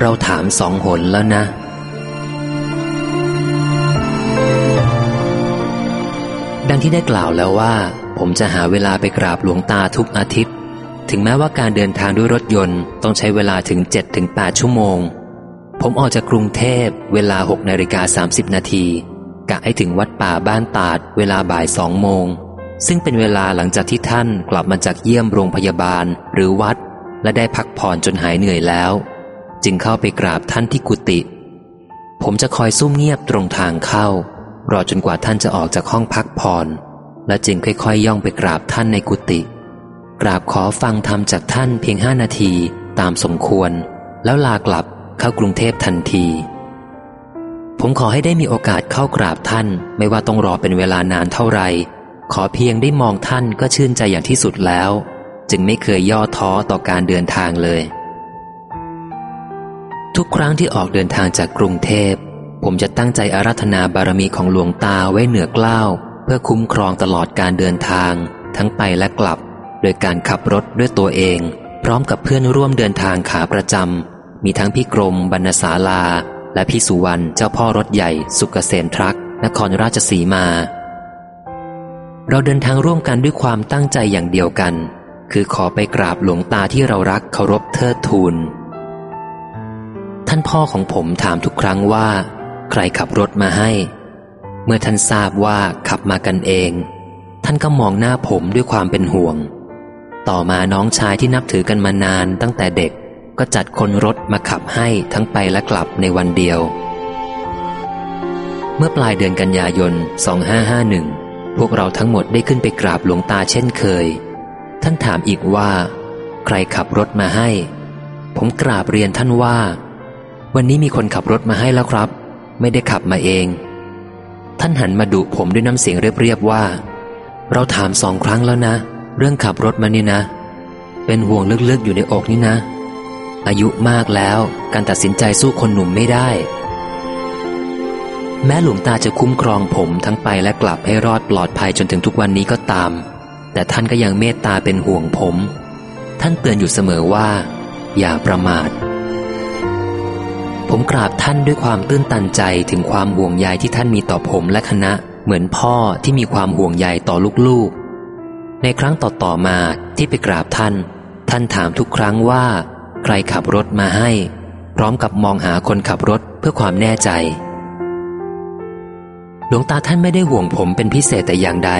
เราถามสองหนแล้วนะ ดังที่ได้กล่าวแล้วว่า ผมจะหาเวลาไปกราบหลวงตาทุกอาทิตย์ ถึงแม้ว่าการเดินทางด้วยรถยนต์ต้องใช้เวลาถึง 7-8 ชั่วโมง ผมออกจากกรุงเทพเวลา6นาฬิกา30 นาทีกะให้ถึงวัดป่าบ้านตาดเวลาบ่ายสองโมง ซึ่งเป็นเวลาหลังจากที่ท่านกลับมาจากเยี่ยมโรงพยาบาลหรือวัด และได้พักผ่อนจนหายเหนื่อยแล้ว จึงเข้าไปกราบท่านที่กุฏิผมจะคอยซุ่มเงียบตรงทางเข้า รอจนกว่าท่านจะออกจากห้องพักผ่อนและจึงค่อยๆย่องไปกราบท่านในกุฏิกราบขอฟังธรรมจากท่านเพียงห้านาทีตามสมควร แล้วลากลับเข้ากรุงเทพทันที ผมขอให้ได้มีโอกาสเข้ากราบท่าน ไม่ว่าต้องรอเป็นเวลานานเท่าไหร่ขอเพียงได้มองท่านก็ชื่นใจอย่างที่สุดแล้ว จึงไม่เคยย่อท้อต่อการเดินทางเลย ทุกครั้งที่ออกเดินทางจากกรุงเทพ ผมจะตั้งใจอารัธนาบารมีของหลวงตาไว้เหนือกล้าว เพื่อคุ้มครองตลอดการเดินทาง ทั้งไปและกลับ โดยการขับรถด้วยตัวเอง พร้อมกับเพื่อนร่วมเดินทางขาประจำมีทั้งพี่กรมบรรณศาลา และพี่สุวรรณเจ้าพ่อรถใหญ่ สุกเกษมทรัคนครราชสีมา เราเดินทางร่วมกันด้วยความตั้งใจอย่างเดียวกัน คือขอไปกราบหลวงตาที่เรารักเคารพเทิดทูน พ่อของผมถามทุกครั้งว่า ใครขับรถมาให้ เมื่อท่านทราบว่าขับมากันเอง ท่านก็มองหน้าผมด้วยความเป็นห่วง ต่อมาน้องชายที่นับถือกันมานานตั้งแต่เด็กก็จัดคนรถมาขับให้ทั้งไปและกลับในวันเดียว เมื่อปลายเดือนกันยายน 2551 พวกเราทั้งหมดได้ขึ้นไปกราบหลวงตาเช่นเคย ท่านถามอีกว่า ใครขับรถมาให้ ผมกราบเรียนท่านว่า วันนี้มีคนขับรถมาให้แล้วครับ ไม่ได้ขับมาเอง ท่านหันมาดุผมด้วยน้ำเสียงเรียบๆว่า เราถามสองครั้งแล้วนะ เรื่องขับรถมานี่นะ เป็นห่วงลึกๆอยู่ในอกนี่นะ อายุมากแล้วการตัดสินใจสู้คนหนุ่มไม่ได้ แม้หลวงตาจะคุ้มครองผมทั้งไปและกลับให้รอดปลอดภัยจนถึงทุกวันนี้ก็ตาม แต่ท่านก็ยังเมตตาเป็นห่วงผม ท่านเตือนอยู่เสมอว่า อย่าประมาท ผมกราบท่านด้วยความตื้นตันใจถึงความห่วงใยที่ท่านมีต่อผมและคณะ เหมือนพ่อที่มีความห่วงใยต่อลูกๆ ในครั้งต่อๆมาที่ไปกราบท่าน ท่านถามทุกครั้งว่า ใครขับรถมาให้ พร้อมกับมองหาคนขับรถเพื่อความแน่ใจ หลวงตาท่านไม่ได้ห่วงผมเป็นพิเศษแต่อย่างใด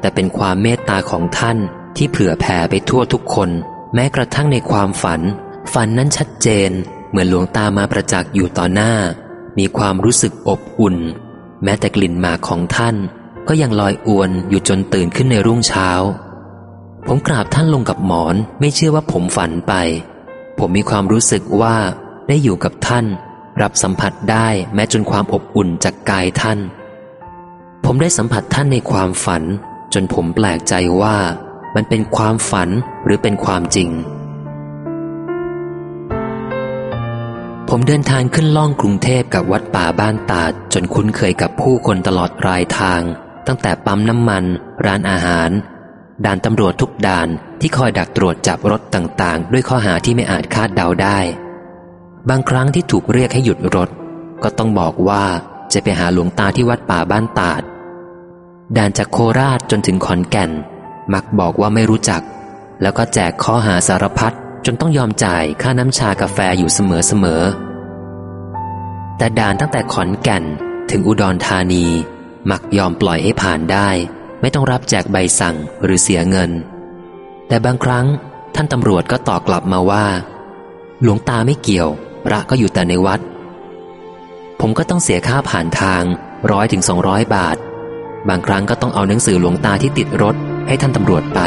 แต่เป็นความเมตตาของท่านที่เผื่อแผ่ไปทั่วทุกคน แม้กระทั่งในความฝัน ฝันนั้นชัดเจน เหมือนหลวงตามาประจักษ์อยู่ต่อหน้า มีความรู้สึกอบอุ่น แม้แต่กลิ่นหมากของท่าน ก็ยังลอยอวนอยู่จนตื่นขึ้นในรุ่งเช้า ผมกราบท่านลงกับหมอนไม่เชื่อว่าผมฝันไป ผมมีความรู้สึกว่าได้อยู่กับท่าน รับสัมผัสได้แม้จนความอบอุ่นจากกายท่าน ผมได้สัมผัสท่านในความฝัน จนผมแปลกใจว่ามันเป็นความฝันหรือเป็นความจริง ผมเดินทางขึ้นล่องกรุงเทพกับวัดป่าบ้านตาด จนคุ้นเคยกับผู้คนตลอดรายทาง ตั้งแต่ปั๊มน้ำมัน ร้านอาหาร ด่านตำรวจทุกด่านที่คอยดักตรวจจับรถต่างๆ ด้วยข้อหาที่ไม่อาจคาดเดาได้ บางครั้งที่ถูกเรียกให้หยุดรถ ก็ต้องบอกว่าจะไปหาหลวงตาที่วัดป่าบ้านตาด ด่านจากโคราชจนถึงขอนแก่น มักบอกว่าไม่รู้จัก แล้วก็แจกข้อหาสารพัด จนต้องยอมจ่ายค่าน้ำชากาแฟอยู่เสมอๆแต่ด่านตั้งแต่ขอนแก่นถึงอุดรธานี มักยอมปล่อยให้ผ่านได้ ไม่ต้องรับแจกใบสั่งหรือเสียเงิน แต่บางครั้งท่านตำรวจก็ตอบกลับมาว่า หลวงตาไม่เกี่ยว พระก็อยู่แต่ในวัด ผมก็ต้องเสียค่าผ่านทางร้อยถึงสองร้อยบาท บางครั้งก็ต้องเอาหนังสือหลวงตาที่ติดรถให้ท่านตำรวจไป